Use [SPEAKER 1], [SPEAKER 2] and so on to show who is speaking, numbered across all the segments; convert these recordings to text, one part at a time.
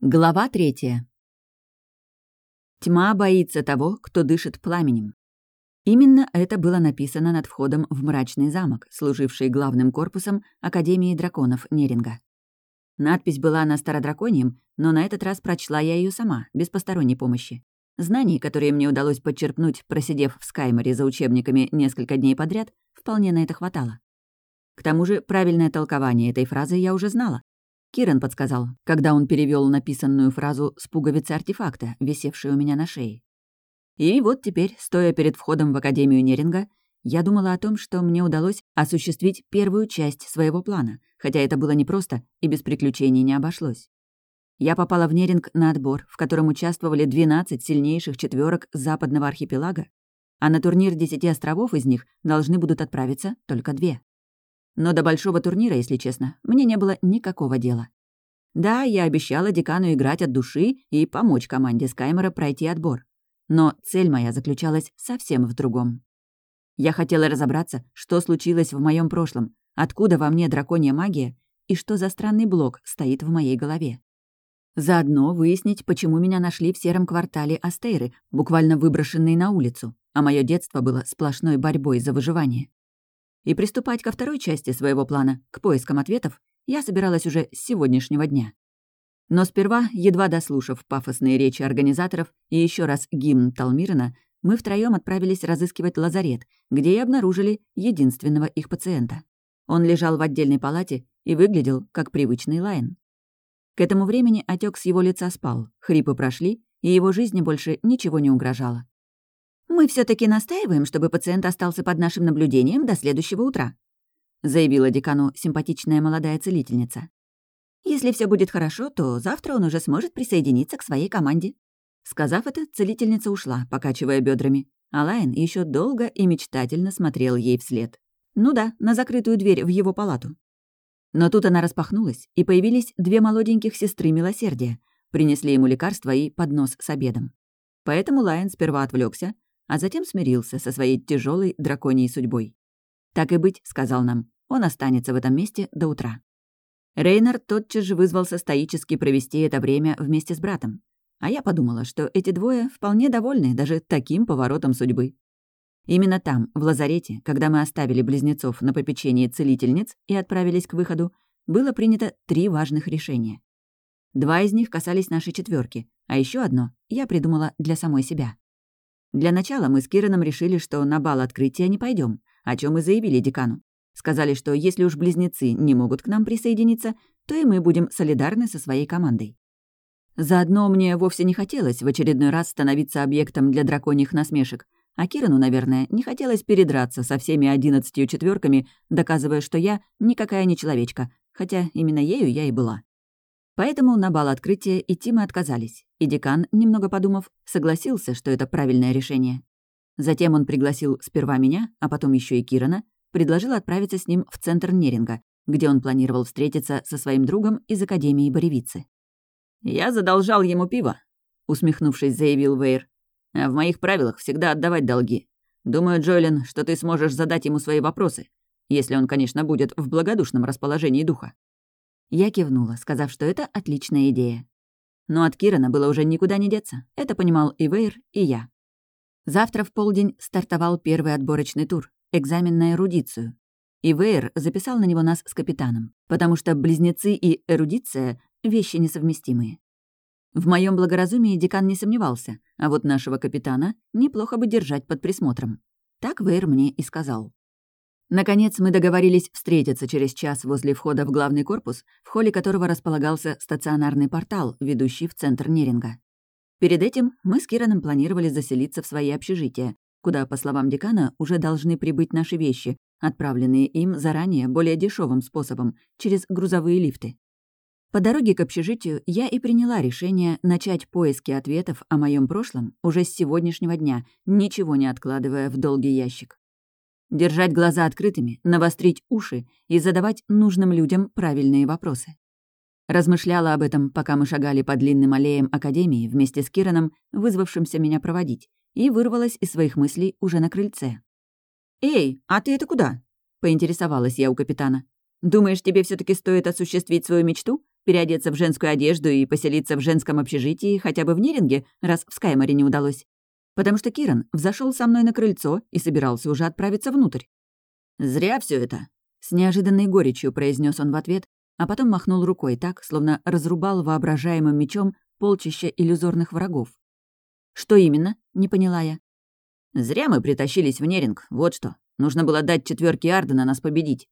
[SPEAKER 1] Глава третья. Тьма боится того, кто дышит пламенем. Именно это было написано над входом в мрачный замок, служивший главным корпусом Академии драконов Неринга. Надпись была на стародраконьем, но на этот раз прочла я ее сама, без посторонней помощи. Знаний, которые мне удалось подчерпнуть, просидев в Скайморе за учебниками несколько дней подряд, вполне на это хватало. К тому же правильное толкование этой фразы я уже знала. Киран подсказал, когда он перевел написанную фразу с пуговицы артефакта, висевшей у меня на шее. И вот теперь, стоя перед входом в Академию Неринга, я думала о том, что мне удалось осуществить первую часть своего плана, хотя это было непросто и без приключений не обошлось. Я попала в Неринг на отбор, в котором участвовали 12 сильнейших четверок западного архипелага, а на турнир десяти островов из них должны будут отправиться только две. Но до большого турнира, если честно, мне не было никакого дела. Да, я обещала декану играть от души и помочь команде Скаймера пройти отбор. Но цель моя заключалась совсем в другом. Я хотела разобраться, что случилось в моем прошлом, откуда во мне драконья магия и что за странный блок стоит в моей голове. Заодно выяснить, почему меня нашли в сером квартале Астейры, буквально выброшенные на улицу, а мое детство было сплошной борьбой за выживание. И приступать ко второй части своего плана, к поискам ответов, я собиралась уже с сегодняшнего дня. Но сперва, едва дослушав пафосные речи организаторов и еще раз гимн Талмирина, мы втроем отправились разыскивать лазарет, где и обнаружили единственного их пациента. Он лежал в отдельной палате и выглядел как привычный Лайн. К этому времени отек с его лица спал, хрипы прошли, и его жизни больше ничего не угрожало. «Мы все таки настаиваем, чтобы пациент остался под нашим наблюдением до следующего утра», заявила декану симпатичная молодая целительница. «Если все будет хорошо, то завтра он уже сможет присоединиться к своей команде». Сказав это, целительница ушла, покачивая бедрами, а Лайн еще долго и мечтательно смотрел ей вслед. Ну да, на закрытую дверь в его палату. Но тут она распахнулась, и появились две молоденьких сестры милосердия, принесли ему лекарства и поднос с обедом. Поэтому Лайн сперва отвлекся, а затем смирился со своей тяжелой драконьей судьбой. «Так и быть», — сказал нам, — «он останется в этом месте до утра». Рейнар тотчас же вызвался стоически провести это время вместе с братом. А я подумала, что эти двое вполне довольны даже таким поворотом судьбы. Именно там, в лазарете, когда мы оставили близнецов на попечении целительниц и отправились к выходу, было принято три важных решения. Два из них касались нашей четверки, а еще одно я придумала для самой себя. Для начала мы с Кираном решили, что на бал открытия не пойдем, о чем и заявили декану. Сказали, что если уж близнецы не могут к нам присоединиться, то и мы будем солидарны со своей командой. Заодно мне вовсе не хотелось в очередной раз становиться объектом для драконьих насмешек, а Кирану, наверное, не хотелось передраться со всеми одиннадцатью четверками, доказывая, что я никакая не человечка, хотя именно ею я и была. Поэтому на бал открытия идти мы отказались, и декан, немного подумав, согласился, что это правильное решение. Затем он пригласил сперва меня, а потом еще и Кирана, предложил отправиться с ним в центр Неринга, где он планировал встретиться со своим другом из Академии Боревицы. «Я задолжал ему пиво», — усмехнувшись, заявил Вейр. «А в моих правилах всегда отдавать долги. Думаю, Джоэлин, что ты сможешь задать ему свои вопросы, если он, конечно, будет в благодушном расположении духа». Я кивнула, сказав, что это отличная идея. Но от Кирана было уже никуда не деться. Это понимал и Вейр, и я. Завтра в полдень стартовал первый отборочный тур, экзамен на эрудицию. И Вейр записал на него нас с капитаном, потому что близнецы и эрудиция — вещи несовместимые. В моем благоразумии декан не сомневался, а вот нашего капитана неплохо бы держать под присмотром. Так Вейр мне и сказал. Наконец мы договорились встретиться через час возле входа в главный корпус, в холле которого располагался стационарный портал, ведущий в центр Неринга. Перед этим мы с Кираном планировали заселиться в свои общежития, куда, по словам декана, уже должны прибыть наши вещи, отправленные им заранее более дешевым способом, через грузовые лифты. По дороге к общежитию я и приняла решение начать поиски ответов о моем прошлом уже с сегодняшнего дня, ничего не откладывая в долгий ящик. Держать глаза открытыми, навострить уши и задавать нужным людям правильные вопросы. Размышляла об этом, пока мы шагали по длинным аллеям Академии вместе с Кираном, вызвавшимся меня проводить, и вырвалась из своих мыслей уже на крыльце. «Эй, а ты это куда?» — поинтересовалась я у капитана. «Думаешь, тебе все таки стоит осуществить свою мечту? переодеться в женскую одежду и поселиться в женском общежитии хотя бы в Неринге, раз в Скайморе не удалось. Потому что Киран взошел со мной на крыльцо и собирался уже отправиться внутрь. «Зря все это», — с неожиданной горечью произнес он в ответ, а потом махнул рукой так, словно разрубал воображаемым мечом полчища иллюзорных врагов. «Что именно?» — не поняла я. «Зря мы притащились в Неринг, вот что. Нужно было дать четверке Ардена нас победить».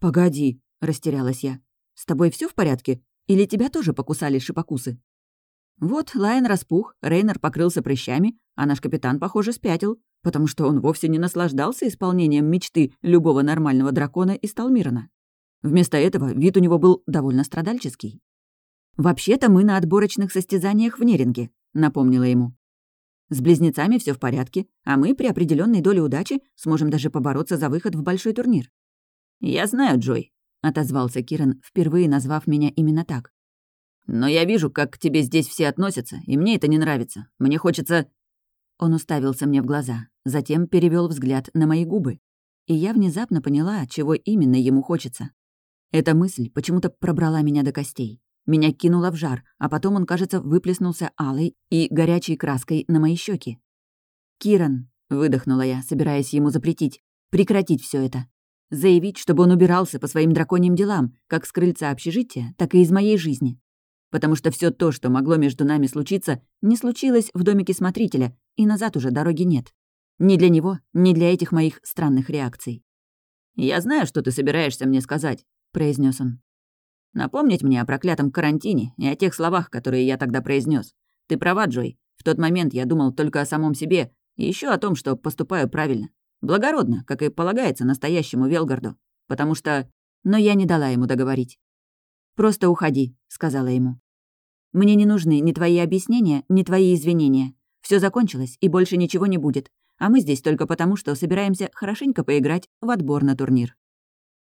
[SPEAKER 1] «Погоди», — растерялась я. «С тобой все в порядке? Или тебя тоже покусали шипокусы?» Вот Лайн распух, Рейнер покрылся прыщами, а наш капитан, похоже, спятил, потому что он вовсе не наслаждался исполнением мечты любого нормального дракона из Талмирана. Вместо этого вид у него был довольно страдальческий. «Вообще-то мы на отборочных состязаниях в Неринге», — напомнила ему. С близнецами все в порядке, а мы при определенной доле удачи сможем даже побороться за выход в большой турнир. «Я знаю, Джой», — отозвался Киран, впервые назвав меня именно так. «Но я вижу, как к тебе здесь все относятся, и мне это не нравится. Мне хочется...» Он уставился мне в глаза, затем перевел взгляд на мои губы. И я внезапно поняла, чего именно ему хочется. Эта мысль почему-то пробрала меня до костей. Меня кинуло в жар, а потом он, кажется, выплеснулся алой и горячей краской на мои щеки. «Киран», — выдохнула я, собираясь ему запретить, прекратить все это. Заявить, чтобы он убирался по своим драконьим делам, как с крыльца общежития, так и из моей жизни. Потому что все то, что могло между нами случиться, не случилось в домике смотрителя, и назад уже дороги нет. Ни для него, ни для этих моих странных реакций. «Я знаю, что ты собираешься мне сказать», — произнес он. Напомнить мне о проклятом карантине и о тех словах, которые я тогда произнес. Ты права, Джой. В тот момент я думал только о самом себе и еще о том, что поступаю правильно. Благородно, как и полагается настоящему Велгарду. Потому что... Но я не дала ему договорить. «Просто уходи», — сказала ему. «Мне не нужны ни твои объяснения, ни твои извинения. Все закончилось, и больше ничего не будет. А мы здесь только потому, что собираемся хорошенько поиграть в отбор на турнир».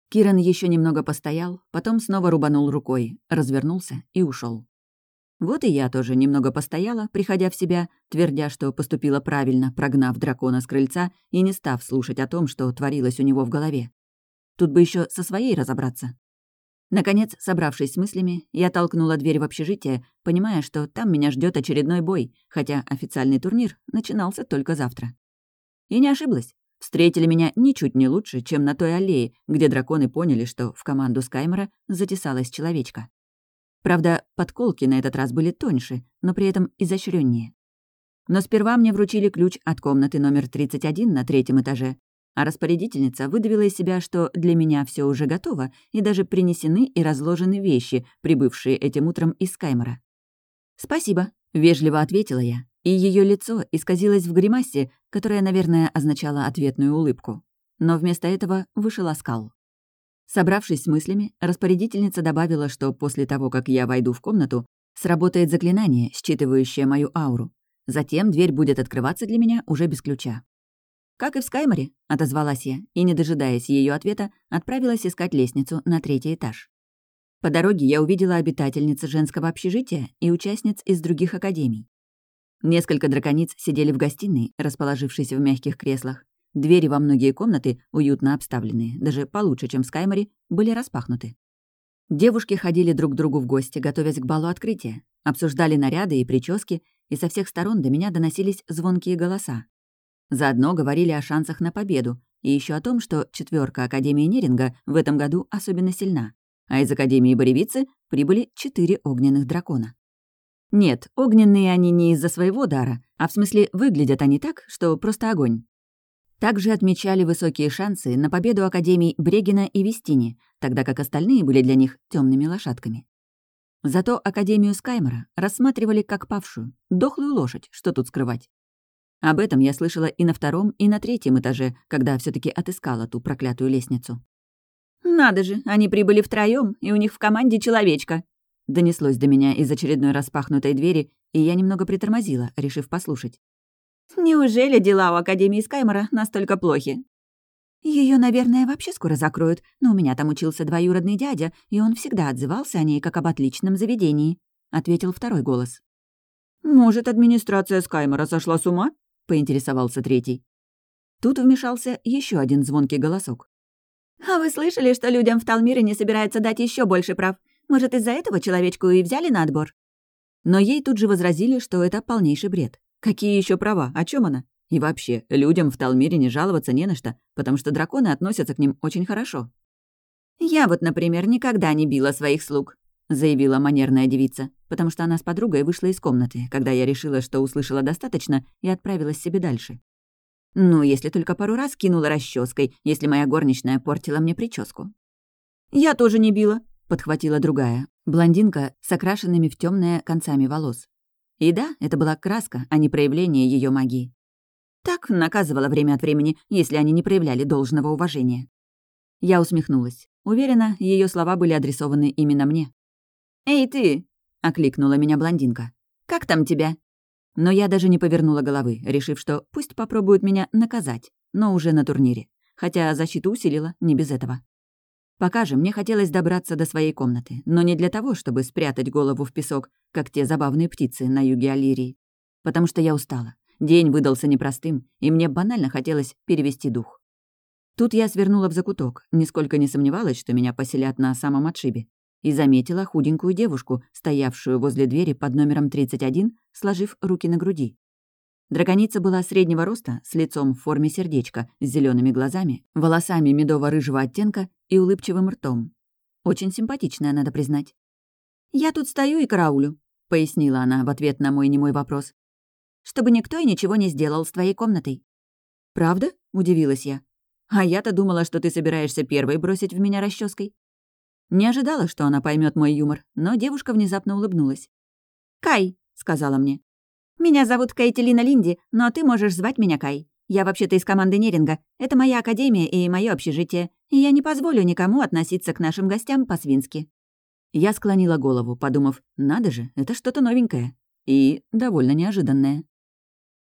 [SPEAKER 1] Киран еще немного постоял, потом снова рубанул рукой, развернулся и ушел. Вот и я тоже немного постояла, приходя в себя, твердя, что поступила правильно, прогнав дракона с крыльца и не став слушать о том, что творилось у него в голове. Тут бы еще со своей разобраться. Наконец, собравшись с мыслями, я толкнула дверь в общежитие, понимая, что там меня ждет очередной бой, хотя официальный турнир начинался только завтра. И не ошиблась. Встретили меня ничуть не лучше, чем на той аллее, где драконы поняли, что в команду Скаймера затесалась человечка. Правда, подколки на этот раз были тоньше, но при этом изощреннее. Но сперва мне вручили ключ от комнаты номер 31 на третьем этаже, а распорядительница выдавила из себя, что для меня все уже готово, и даже принесены и разложены вещи, прибывшие этим утром из Скаймера. «Спасибо», — вежливо ответила я, и ее лицо исказилось в гримасе, которая, наверное, означала ответную улыбку. Но вместо этого вышел оскал. Собравшись с мыслями, распорядительница добавила, что после того, как я войду в комнату, сработает заклинание, считывающее мою ауру. Затем дверь будет открываться для меня уже без ключа. «Как и в Скайморе», — отозвалась я, и, не дожидаясь ее ответа, отправилась искать лестницу на третий этаж. По дороге я увидела обитательниц женского общежития и участниц из других академий. Несколько дракониц сидели в гостиной, расположившись в мягких креслах. Двери во многие комнаты, уютно обставленные, даже получше, чем в Скайморе, были распахнуты. Девушки ходили друг к другу в гости, готовясь к балу открытия, обсуждали наряды и прически, и со всех сторон до меня доносились звонкие голоса. Заодно говорили о шансах на победу и еще о том, что четверка Академии Неринга в этом году особенно сильна, а из Академии Боревицы прибыли четыре огненных дракона. Нет, огненные они не из-за своего дара, а в смысле выглядят они так, что просто огонь. Также отмечали высокие шансы на победу Академий Брегина и Вестини, тогда как остальные были для них темными лошадками. Зато Академию Скаймера рассматривали как павшую, дохлую лошадь, что тут скрывать. Об этом я слышала и на втором, и на третьем этаже, когда все таки отыскала ту проклятую лестницу. «Надо же, они прибыли втроем, и у них в команде человечка», Донеслось до меня из очередной распахнутой двери, и я немного притормозила, решив послушать. «Неужели дела у Академии Скаймора настолько плохи?» Ее, наверное, вообще скоро закроют, но у меня там учился двоюродный дядя, и он всегда отзывался о ней как об отличном заведении», — ответил второй голос. «Может, администрация Скаймора сошла с ума?» — поинтересовался третий. Тут вмешался еще один звонкий голосок. «А вы слышали, что людям в Талмире не собираются дать еще больше прав? Может, из-за этого человечку и взяли на отбор?» Но ей тут же возразили, что это полнейший бред. Какие еще права? О чем она? И вообще, людям в Талмире не жаловаться не на что, потому что драконы относятся к ним очень хорошо. «Я вот, например, никогда не била своих слуг», — заявила манерная девица, потому что она с подругой вышла из комнаты, когда я решила, что услышала достаточно, и отправилась себе дальше. Ну, если только пару раз кинула расческой, если моя горничная портила мне прическу. «Я тоже не била», — подхватила другая, блондинка с окрашенными в темные концами волос. И да, это была краска, а не проявление ее магии. Так наказывала время от времени, если они не проявляли должного уважения. Я усмехнулась. Уверена, ее слова были адресованы именно мне. «Эй, ты!» — окликнула меня блондинка. «Как там тебя?» Но я даже не повернула головы, решив, что пусть попробуют меня наказать, но уже на турнире. Хотя защиту усилила, не без этого. Пока же мне хотелось добраться до своей комнаты, но не для того, чтобы спрятать голову в песок, как те забавные птицы на юге Алирии. Потому что я устала. День выдался непростым, и мне банально хотелось перевести дух. Тут я свернула в закуток, нисколько не сомневалась, что меня поселят на самом отшибе, и заметила худенькую девушку, стоявшую возле двери под номером 31, сложив руки на груди. Драконица была среднего роста, с лицом в форме сердечка, с зелеными глазами, волосами медово-рыжего оттенка и улыбчивым ртом. Очень симпатичная, надо признать. «Я тут стою и караулю», — пояснила она в ответ на мой немой вопрос. «Чтобы никто и ничего не сделал с твоей комнатой». «Правда?» — удивилась я. А я-то думала, что ты собираешься первой бросить в меня расческой. Не ожидала, что она поймет мой юмор, но девушка внезапно улыбнулась. «Кай», — сказала мне. «Меня зовут Кайтелина Линди, но ты можешь звать меня Кай. Я вообще-то из команды Неринга. Это моя академия и мое общежитие, и я не позволю никому относиться к нашим гостям по-свински». Я склонила голову, подумав, надо же, это что-то новенькое. И довольно неожиданное.